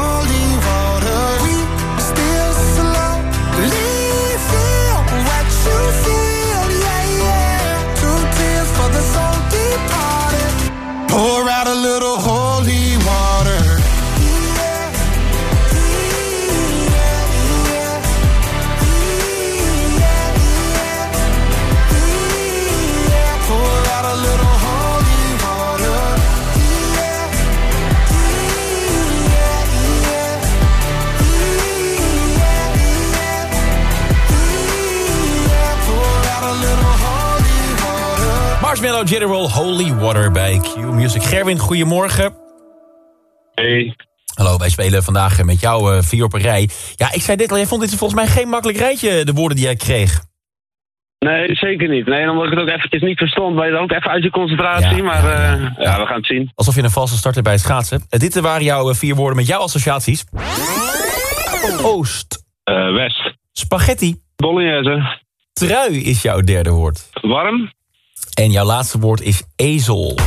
General Holy Water bij Q Music. Gerwin, goedemorgen. Hey. Hallo, wij spelen vandaag met jou uh, vier op een rij. Ja, ik zei dit al, jij vond dit volgens mij geen makkelijk rijtje, de woorden die jij kreeg. Nee, zeker niet. Nee, omdat ik het ook eventjes niet verstond, ben je dan ook even uit je concentratie. Ja, maar ja, eh, ja, we gaan het zien. Alsof je een valse starter bij het schaatsen. Eh, dit waren jouw eh, vier woorden met jouw associaties. Oost. Eh, west. Spaghetti. Bolognese. Trui is jouw derde woord. Warm. En jouw laatste woord is ezel.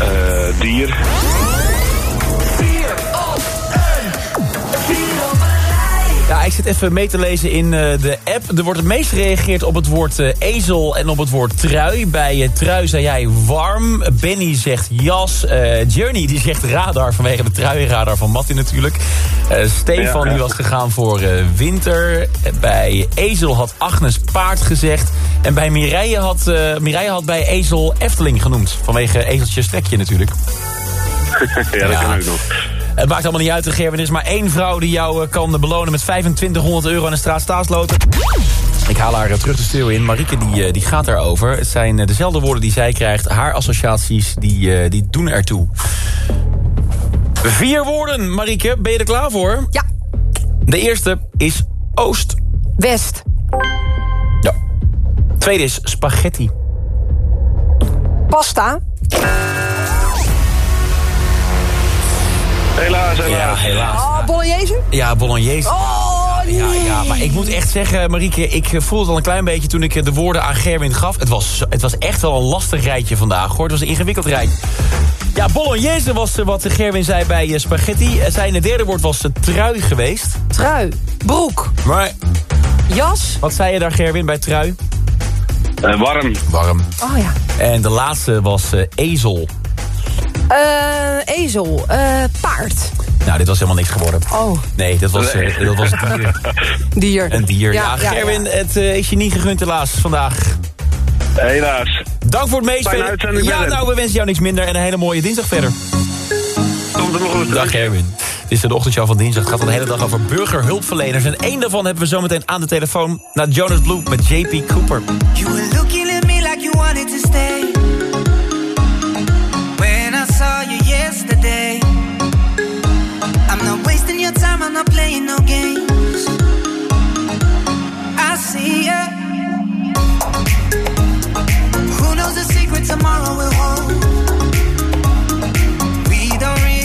Eh, dier. Ik zit even mee te lezen in eh, de app. Er wordt het meest gereageerd op het woord eh, ezel en op het woord trui. Bij eh, trui zei jij warm. Benny zegt jas. Eh Journey die zegt radar vanwege de truienradar van Matti natuurlijk. Stefan Ja, ja. die was gegaan voor winter. Bij ezel had Agnes paard gezegd. En bij Mireille had, Mireille had bij ezel Efteling genoemd. Vanwege ezeltje strekje natuurlijk. ja, dat kan ook nog. Het maakt allemaal niet uit, Gerwin. Er is maar één vrouw die jou eh, kan belonen met 2500 euro aan de straat Staatsloten. Ik haal haar eh, terug de studio in. Marieke die, eh, die gaat daarover. Het zijn dezelfde woorden die zij krijgt. Haar associaties die, die doen ertoe. Vier woorden, Marieke. Ben je er klaar voor? Ja. De eerste is oost. West. Ja. Tweede is spaghetti. Pasta. Helaas, helaas. Ja, helaas. Oh, bolognese. Ja, bolognese. Oh, nee. Ja, ja, maar ik moet echt zeggen, Marieke, ik eh, voelde het al een klein beetje toen ik eh, de woorden aan Gerwin gaf. Het was, het was echt wel een lastig rijtje vandaag, hoor. Het was een ingewikkeld rijtje. Ja, bolognese was eh, wat Gerwin zei bij spaghetti. Zijn derde woord was trui geweest. Trui. Broek. Maar Jas. wat zei je daar, Gerwin, bij trui? Eh, warm. Warm. Oh ja. En de laatste was eh, ezel. Eh, ezel. Eh, paard. Nou, dit was helemaal niks geworden. Oh. Nee, dat was, eh, dat was een dier. Dier. Een dier. Ja, Ja, ja, Gerwin, het eh, is je niet gegund helaas vandaag. Helaas. Dank voor het meespelen. Ja, nou, we wensen jou niks minder en een hele mooie dinsdag verder. Komt er nog een Dag Erwin. Het is de ochtendshow van dinsdag. Het gaat al de hele dag over burgerhulpverleners. En één daarvan hebben we zometeen aan de telefoon... naar Jonas Blue met JP Cooper. You were looking at me like you wanted to stay. I'm not playing no games. I see ya. Who knows the secret tomorrow will hold? We don't really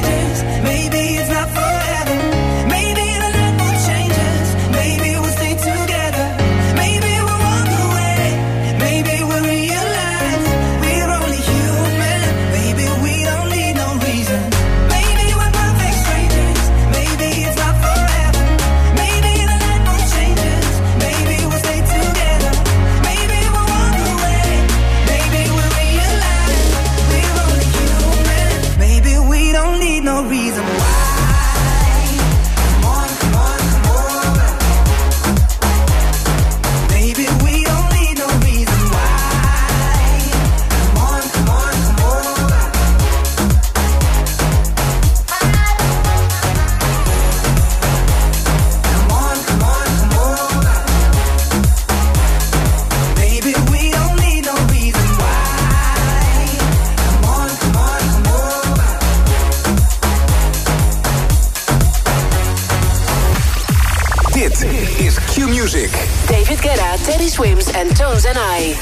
En Tones and I.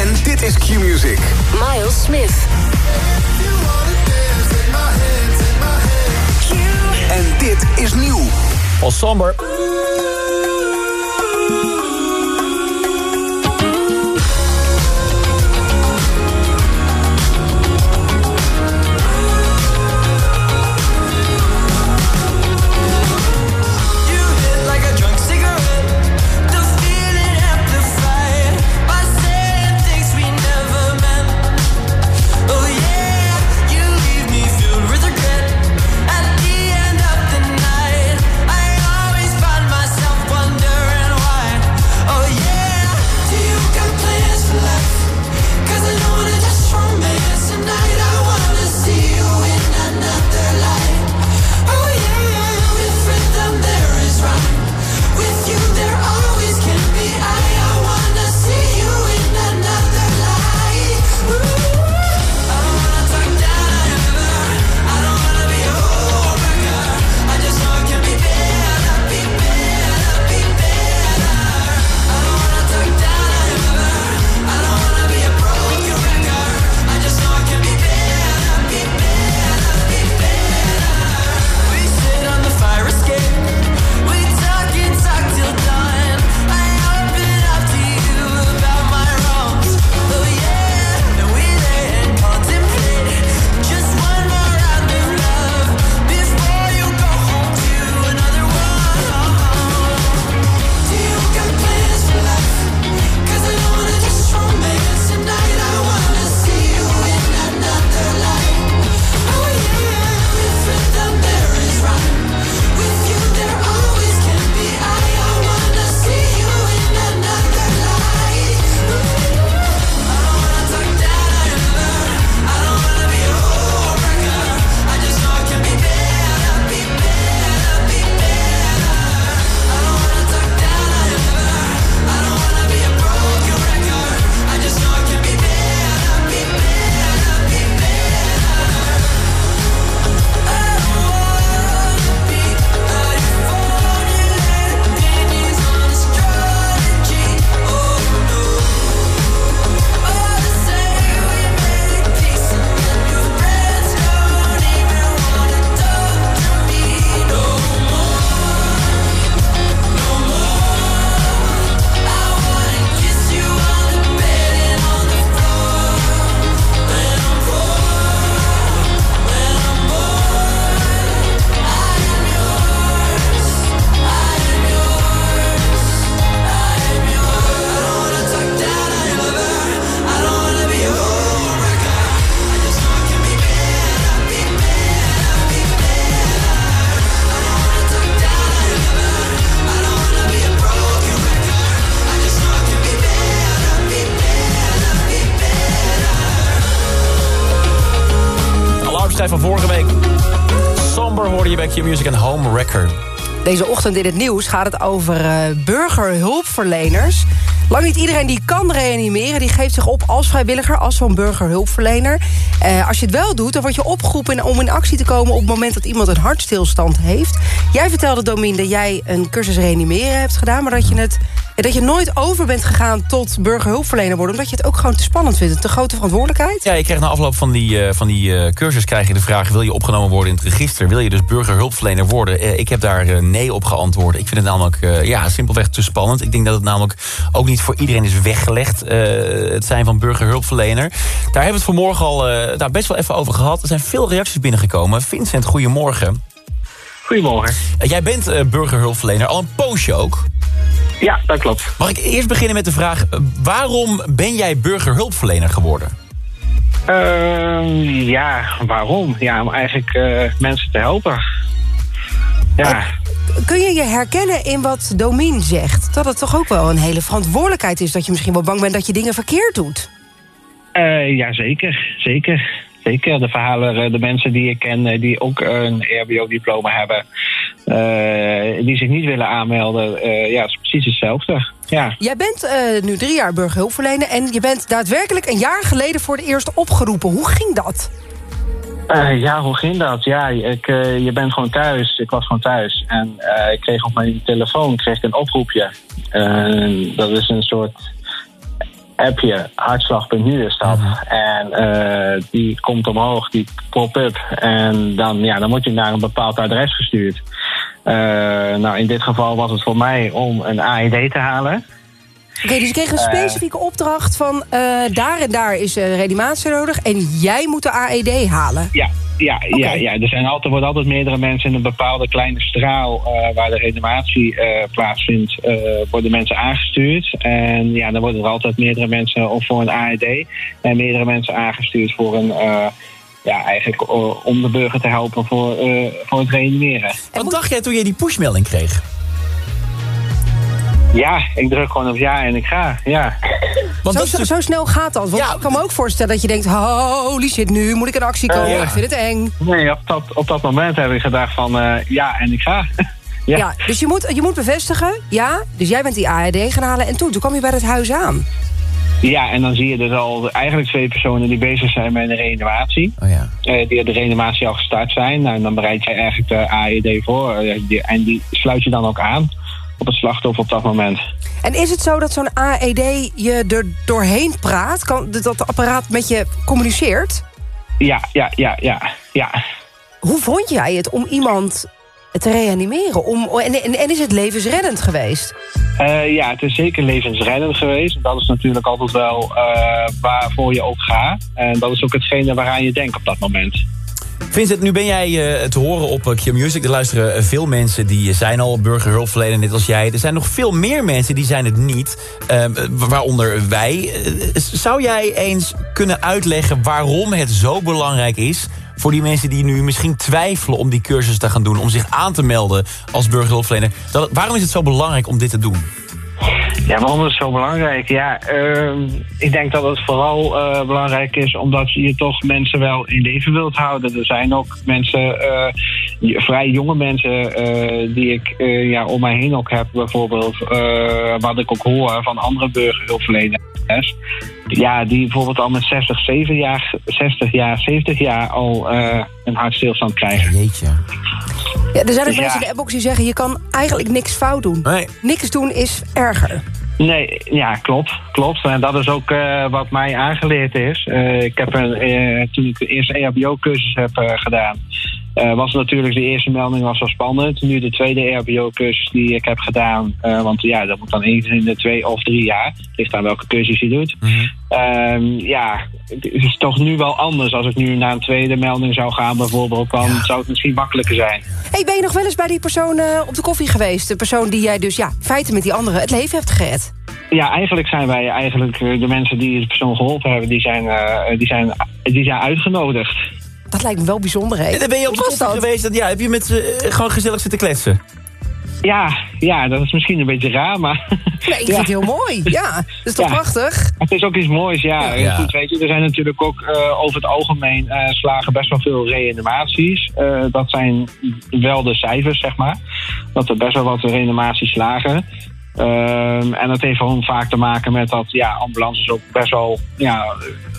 En dit is Q-Music. Miles Smith. En dit is nieuw. Paul Somber. Bij Q-Music en Home Record. Deze ochtend in het nieuws gaat het over eh, burgerhulpverleners. Lang niet iedereen die kan reanimeren, die geeft zich op als vrijwilliger, als zo'n burgerhulpverlener. Eh, als je het wel doet, dan word je opgeroepen om in actie te komen op het moment dat iemand een hartstilstand heeft. Jij vertelde, Domien, dat jij een cursus reanimeren hebt gedaan, maar dat je het dat je nooit over bent gegaan tot burgerhulpverlener worden... omdat je het ook gewoon te spannend vindt, een te grote verantwoordelijkheid? Ja, je krijgt na afloop van die, eh, van die eh, cursus krijg je de vraag... wil je opgenomen worden in het register? Wil je dus burgerhulpverlener worden? Eh, ik heb daar nee op geantwoord. Ik vind het namelijk ja, simpelweg te spannend. Ik denk dat het namelijk ook niet voor iedereen is weggelegd... het zijn van burgerhulpverlener. Daar hebben we het vanmorgen al nou, best wel even over gehad. Er zijn veel reacties binnengekomen. Vincent, goedemorgen. Goedemorgen. Eh, jij bent eh, burgerhulpverlener, al een poosje ook. Ja, dat klopt. Mag ik eerst beginnen met de vraag... eh, waarom ben jij burgerhulpverlener geworden? Ehm, ja, waarom? Ja, om eigenlijk mensen te helpen. Ja. Kun je je herkennen in wat Domien zegt? Dat het toch ook wel een hele verantwoordelijkheid is... dat je misschien wel bang bent dat je dingen verkeerd doet? Eh, ja, zeker. Zeker. Zeker. De verhalen, eh, de mensen die ik ken eh, die ook een EHBO-diploma hebben, eh, die zich niet willen aanmelden, eh, ja, het is precies hetzelfde. Ja. Jij bent eh, nu drie jaar burgerhulpverlener... en je bent daadwerkelijk een jaar geleden voor het eerst opgeroepen. Hoe ging dat? Eh, ja, hoe ging dat? Ja, ik, eh, je bent gewoon thuis. Ik was gewoon thuis. En eh, ik kreeg op mijn telefoon kreeg ik een oproepje. Eh, dat is een soort appje. Hartslag.nu is dat. En eh, die komt omhoog, die pop-up. En dan, ja, dan word je naar een bepaald adres gestuurd. Eh, nou, in dit geval was het voor mij om een AED te halen. Oké, dus je kreeg een Eh. specifieke opdracht van... daar en daar is reanimatie nodig en jij moet de AED halen. Ja, ja, ja, ja. Er zijn altijd, worden altijd meerdere mensen in een bepaalde kleine straal eh, waar de reanimatie eh, plaatsvindt, eh, worden mensen aangestuurd. En ja, dan worden er altijd meerdere mensen of voor een AED en meerdere mensen aangestuurd voor een. ja, eigenlijk om de burger te helpen voor, voor het reanimeren. Wat dacht jij toen je die pushmelding kreeg? Ja, ik druk gewoon op ja en ik ga. Ja. Zo, zo, zo snel gaat dat. Want ik kan me ook voorstellen dat je denkt... holy shit, nu moet ik in actie komen. Ik vind het eng. Nee, op dat, op dat moment heb ik gedacht van eh, ja en ik ga. Ja. dus je moet, je moet bevestigen, ja. Dus jij bent die AED gaan halen. En toen, toen kwam je bij het huis aan. Ja, en dan zie je dus al eigenlijk twee personen die bezig zijn met de reanimatie. Oh ja. Eh, die de reanimatie al gestart zijn. Nou, en dan bereid je eigenlijk de AED voor. eh, die- en die sluit je dan ook aan op het slachtoffer op dat moment. En is het zo dat zo'n AED je er doorheen praat? Kan dat dat apparaat met je communiceert? Ja, ja, ja, ja, ja. Hoe vond jij het om iemand te reanimeren? Om, en, en, en is het levensreddend geweest? Eh, ja, het is zeker levensreddend geweest. Dat is natuurlijk altijd wel eh, waarvoor je ook gaat. En dat is ook hetgene waaraan je denkt op dat moment. Vincent, nu ben jij eh, te horen op eh, Q-Music. Er luisteren eh, veel mensen die zijn al burgerhulpverlener, net als jij. Er zijn nog veel meer mensen die zijn het niet. Ehm, waaronder wij. Zou jij eens kunnen uitleggen waarom het zo belangrijk is... voor die mensen die nu misschien twijfelen om die cursus te gaan doen... om zich aan te melden als burgerhulpverlener. Waarom is het zo belangrijk om dit te doen? Ja, waarom is het zo belangrijk? Ja, ehm, ik denk dat het vooral eh, belangrijk is omdat je toch mensen wel in leven wilt houden. Er zijn ook mensen, eh, vrij jonge mensen, eh, die ik ja, om mij heen ook heb, bijvoorbeeld, wat ik ook hoor van andere burgerhulpverleners. Ja, die bijvoorbeeld al met 60, 7 jaar, 60 jaar, 70 jaar al een hartstilstand krijgen. jeetje. Ja, er zijn ook ja. mensen in de appbox die zeggen... je kan eigenlijk niks fout doen. Nee. Niks doen is erger. Nee, ja, klopt. Klopt. En dat is ook eh, wat mij aangeleerd is. Eh, ik heb een, eh, toen ik de eerste EHBO-cursus heb gedaan, eh, was natuurlijk de eerste melding was wel spannend. Nu de tweede EHBO-cursus die ik heb gedaan, eh, want ja, dat moet dan eens in de twee of drie jaar. Ligt aan welke cursus je doet. Ehm, ja, het is toch nu wel anders. Als ik nu naar een tweede melding zou gaan bijvoorbeeld, dan zou het misschien makkelijker zijn. Hey, ben je nog wel eens bij die persoon eh, op de koffie geweest? De persoon die jij dus, ja, in feite met die andere het leven hebt gered. Ja, eigenlijk zijn wij eigenlijk de mensen die de persoon geholpen hebben, die zijn, eh, die zijn, die zijn uitgenodigd. Dat lijkt me wel bijzonder, hè? En dan ben je op de koffie dat? geweest. En, ja, heb je met ze eh, gewoon gezellig zitten kletsen? Ja, ja, dat is misschien een beetje raar, maar... Nee, ik vind het heel mooi. Ja, dat is toch Ja. prachtig? Het is ook iets moois, ja. Ja. Goed, weet je, er zijn natuurlijk ook eh, over het algemeen eh, slagen best wel veel reanimaties. Eh, dat zijn wel de cijfers, zeg maar. Dat er best wel wat reanimaties slagen. Ehm, en dat heeft gewoon vaak te maken met dat ja, ambulances ook best wel ja,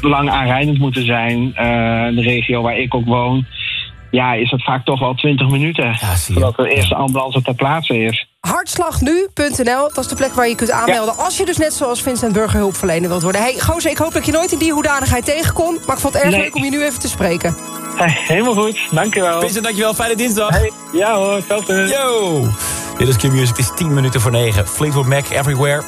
lang aanrijdend moeten zijn. Eh, de regio waar ik ook woon, ja, is het vaak toch wel 20 minuten voordat de eerste ambulance ter plaatse is. Hartslagnu.nl, dat is de plek waar je kunt aanmelden... als je dus net zoals Vincent Burger hulpverlener wilt worden. Hey, gozer, ik hoop dat je nooit in die hoedanigheid tegenkomt... maar ik vond het erg Nee. leuk om je nu even te spreken. Hey, helemaal goed, dankjewel. Vincent, dankjewel. Fijne dinsdag. Hey, ja hoor, hetzelfde. Yo! Dit is Q-Music, het is 10 minuten voor 9. Fleetwood Mac, Everywhere.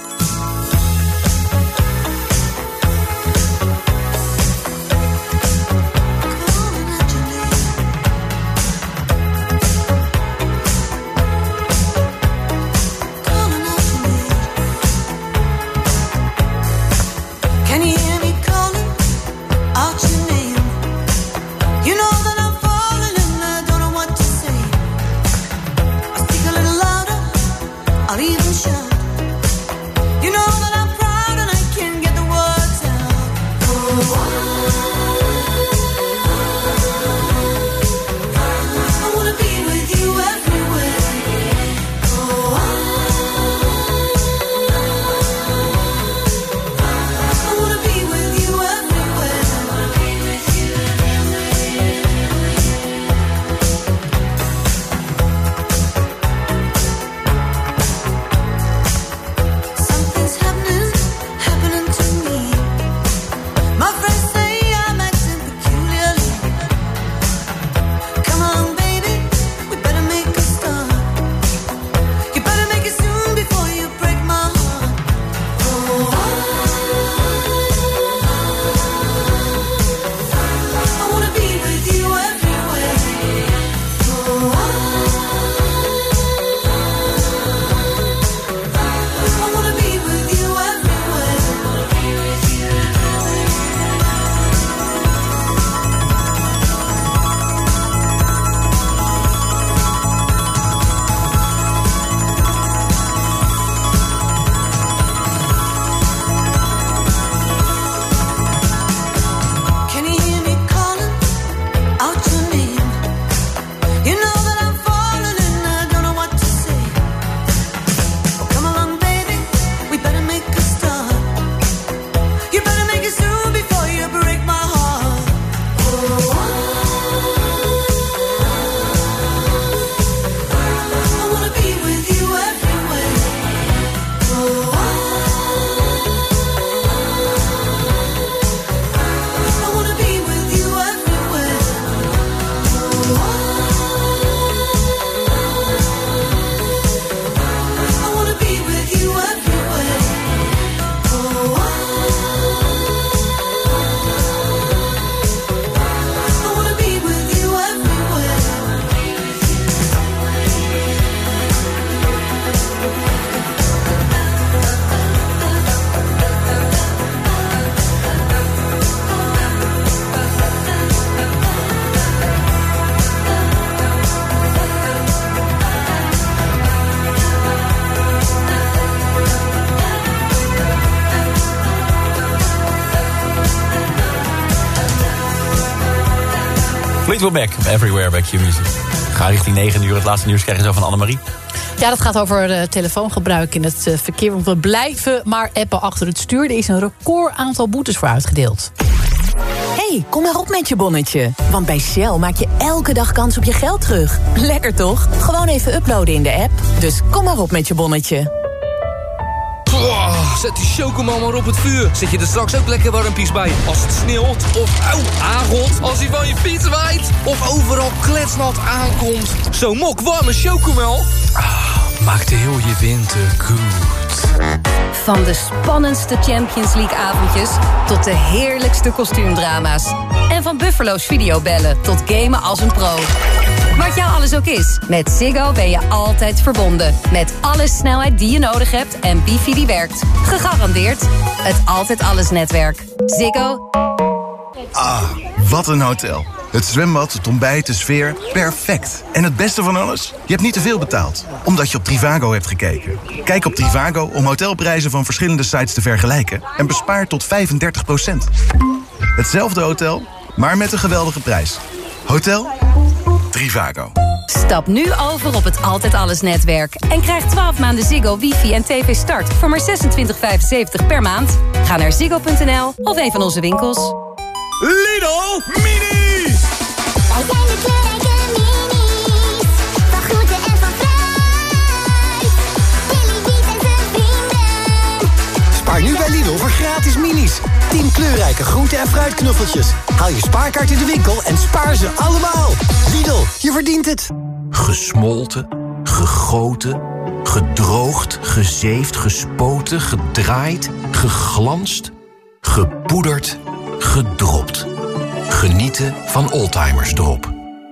Fleetwood Mac, Everywhere bij Q-Music. Ga richting 9 uur. Het laatste nieuws krijgen zo van Annemarie. Ja, dat gaat over eh, telefoongebruik in het eh, verkeer. Want we blijven maar appen achter het stuur. Er is een record aantal boetes voor uitgedeeld. hey, kom maar op met je bonnetje. Want bij Shell maak je elke dag kans op je geld terug. Lekker toch? Gewoon even uploaden in de app. Dus kom maar op met je bonnetje. Zet die chocomel maar op het vuur. Zet je er straks ook lekker warmpies bij. Als het sneeuwt of auw, aangot. Als hij van je fiets waait. Of overal kletsnat aankomt. Zo'n mok warme chocomel. Ah, maakt heel je winter goed. Van de spannendste Champions League avondjes tot de heerlijkste kostuumdrama's. En van Buffalo's videobellen tot gamen als een pro. Wat jou alles ook is, met Ziggo ben je altijd verbonden. Met alle snelheid die je nodig hebt en wifi die werkt. Gegarandeerd het Altijd Alles netwerk. Ziggo. Ah, wat een hotel. Het zwembad, het ontbijt, de sfeer, perfect. En het beste van alles? Je hebt niet te veel betaald, omdat je op Trivago hebt gekeken. Kijk op Trivago om hotelprijzen van verschillende sites te vergelijken... en bespaar tot 35% Hetzelfde hotel, maar met een geweldige prijs. Hotel Trivago. Stap nu over op het Altijd Alles netwerk. En krijg 12 maanden Ziggo, wifi en tv start voor maar 26,75 per maand. Ga naar ziggo.nl of een van onze winkels. Lidl Mini! Spaar nu bij Lidl voor gratis minis. 10 kleurrijke groente- en fruitknuffeltjes. Haal je spaarkaart in de winkel en spaar ze allemaal. Lidl, je verdient het. Gesmolten, gegoten, gedroogd, gezeefd, gespoten, gedraaid, geglanst, gepoederd, gedropt. Genieten van Oldtimers Drop.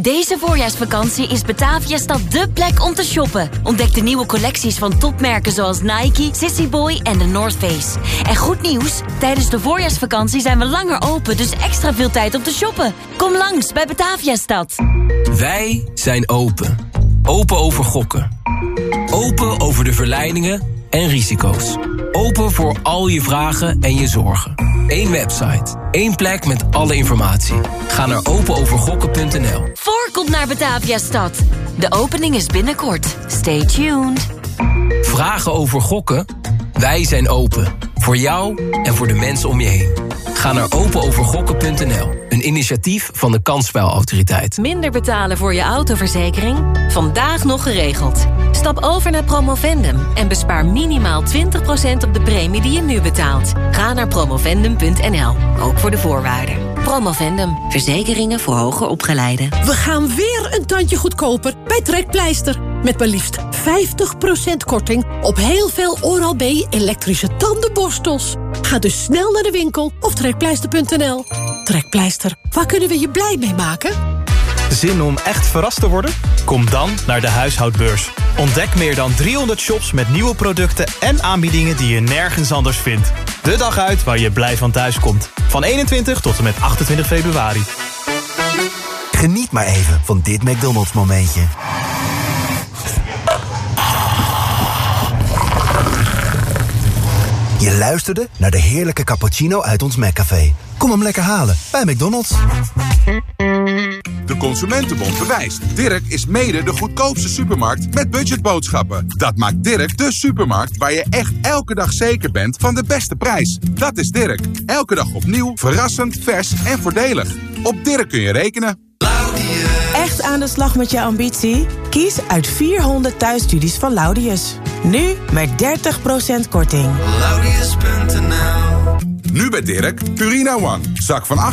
Deze voorjaarsvakantie is Bataviastad dé plek om te shoppen. Ontdek de nieuwe collecties van topmerken zoals Nike, Sissy Boy en de North Face. En goed nieuws, tijdens de voorjaarsvakantie zijn we langer open... dus extra veel tijd om te shoppen. Kom langs bij Bataviastad. Wij zijn open. Open over gokken. Open over de verleidingen en risico's. Open voor al je vragen en je zorgen. Eén website. één plek met alle informatie. Ga naar openovergokken.nl. Voorkomt naar Bataviastad. De opening is binnenkort. Stay tuned. Vragen over gokken? Wij zijn open. Voor jou en voor de mensen om je heen. Ga naar openovergokken.nl. Een initiatief van de Kansspelautoriteit. Minder betalen voor je autoverzekering? Vandaag nog geregeld. Stap over naar Promovendum en bespaar minimaal 20% op de premie die je nu betaalt. Ga naar promovendum.nl, ook voor de voorwaarden. Promovendum, verzekeringen voor hoger opgeleiden. We gaan weer een tandje goedkoper bij Trekpleister. Met maar liefst 50% korting op heel veel Oral-B elektrische tandenborstels. Ga dus snel naar de winkel of trekpleister.nl. Trekpleister, waar kunnen we je blij mee maken? Zin om echt verrast te worden? Kom dan naar de huishoudbeurs. Ontdek meer dan 300 shops met nieuwe producten en aanbiedingen die je nergens anders vindt. De dag uit waar je blij van thuis komt. Van 21 tot en met 28 februari. Geniet maar even van dit McDonald's momentje. Je luisterde naar de heerlijke cappuccino uit ons McCafé. Kom hem lekker halen bij McDonald's. De Consumentenbond bewijst. Dirk is mede de goedkoopste supermarkt met budgetboodschappen. Dat maakt Dirk de supermarkt waar je echt elke dag zeker bent van de beste prijs. Dat is Dirk. Elke dag opnieuw, verrassend, vers en voordelig. Op Dirk kun je rekenen. Echt aan de slag met je ambitie? Kies uit 400 thuisstudies van Laudius. Nu met 30% korting. Nu bij Dirk, Purina One. Zak van 8